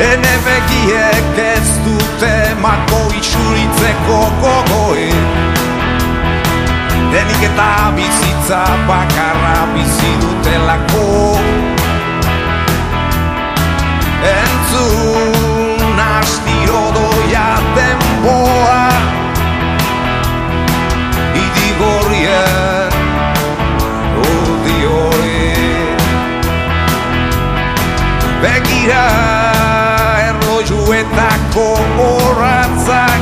begiek ez dute mako itxuritzeko gogoi Denik eta bizitza bakarra bizi dutelako Entzun astiro doia denboa Idi gorrien odi hori Begira erlojuetako horatzak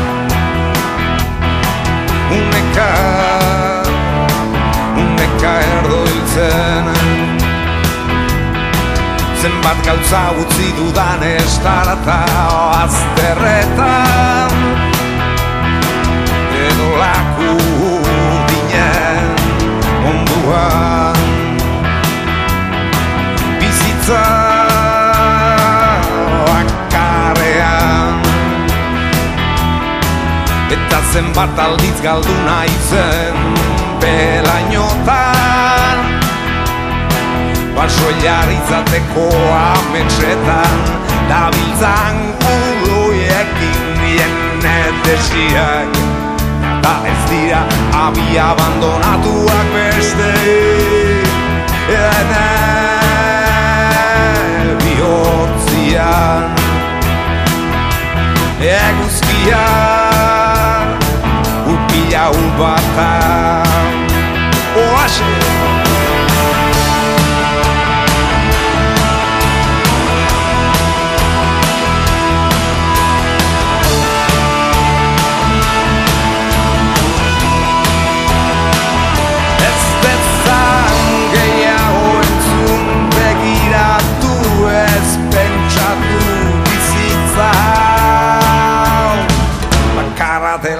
Uneka, uneka erdoiltzen. Zenbat gauza utzi dudan estarata azterretan. Edo laku dinen onduan. Bizitza zenbat aldiz galdu naizen belainotan Baso izateko ametsetan Dabiltzan kuloiekin nien edesiak. Da ez dira abi abandonatuak beste. Ene bihotzian Eguzkia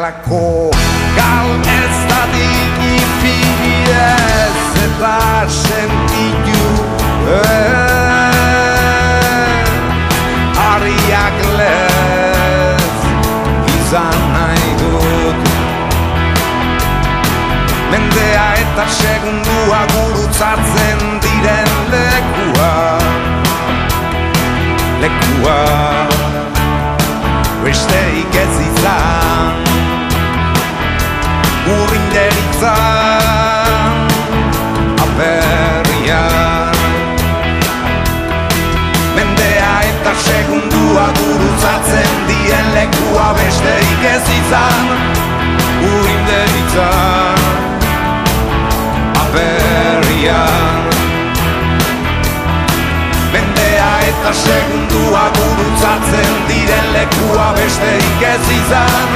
Delako gal ez da digipini ez eta sentitu Ariak lez izan nahi dut. Mendea eta segundua gurutzatzen diren lekua. Lekua. Besteik ez izan segundua gurutzatzen dien lekua Besteik ez izan Urrinderitzan Aperrian Mendea eta segundua gurutzatzen diren lekua besterik ez izan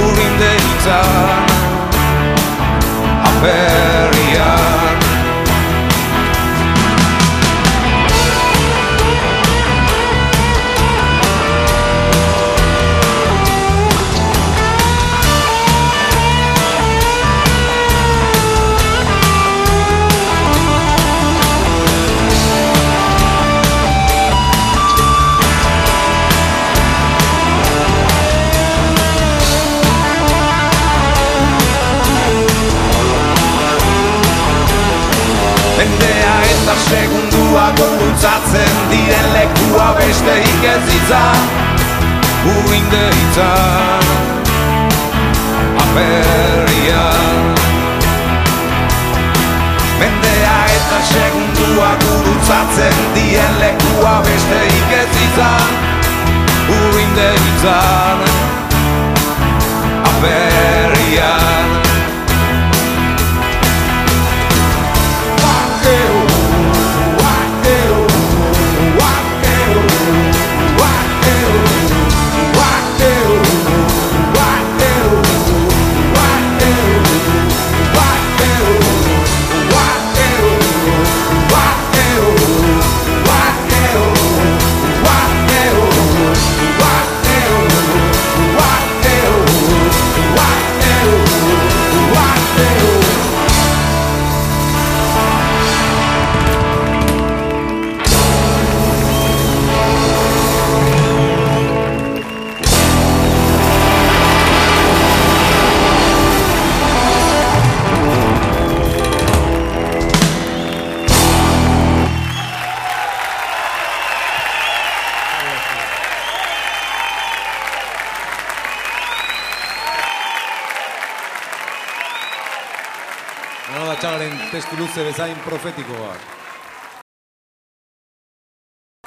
Urrinderitzan Aperrian eta segundua gurutzatzen diren lekua besteik ez izan Urrinde izan Aperrian Mendea eta segundua gurutzatzen dien lekua besteik ez izan Urrinde izan Aperrian Nola la testu luze bezain Luzes es